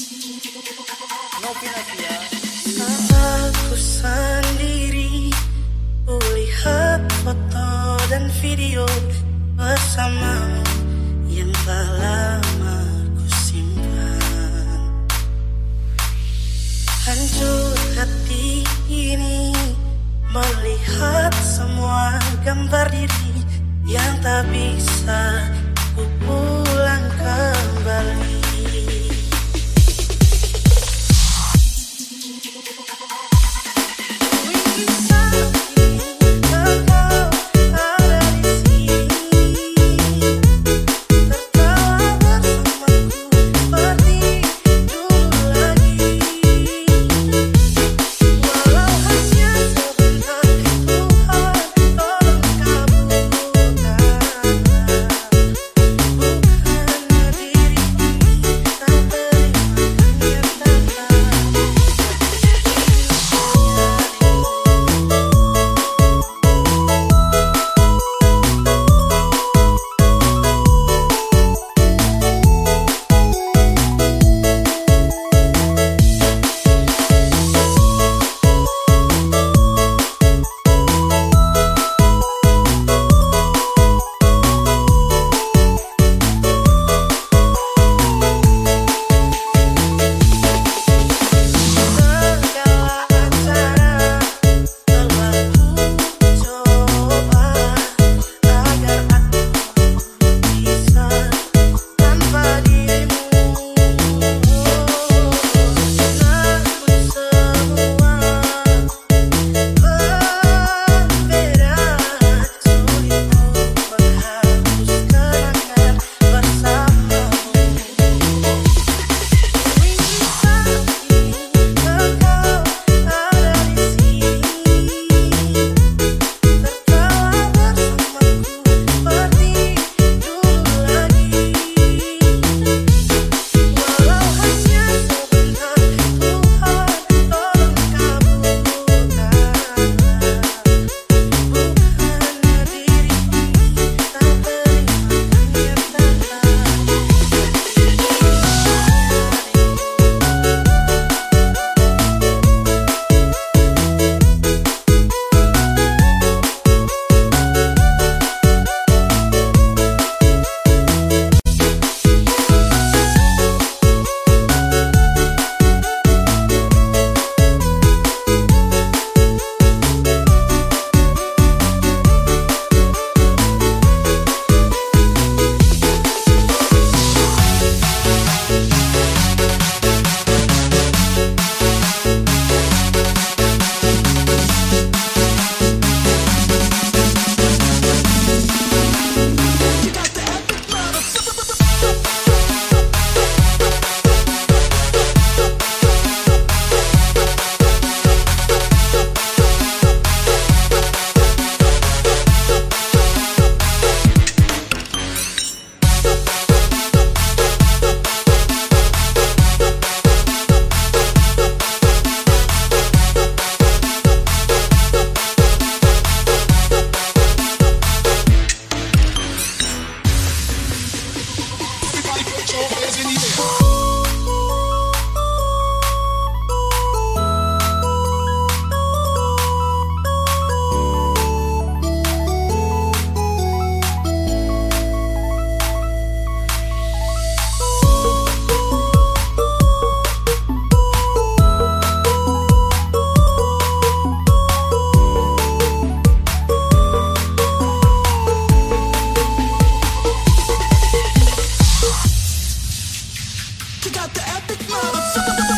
Aku sendiri Kulihat foto dan video Bersamamu Yang telah lama ku simpan. Hancur hati ini Melihat semua gambar diri Yang tak bisa ku pulang kembali so She got the epic moves.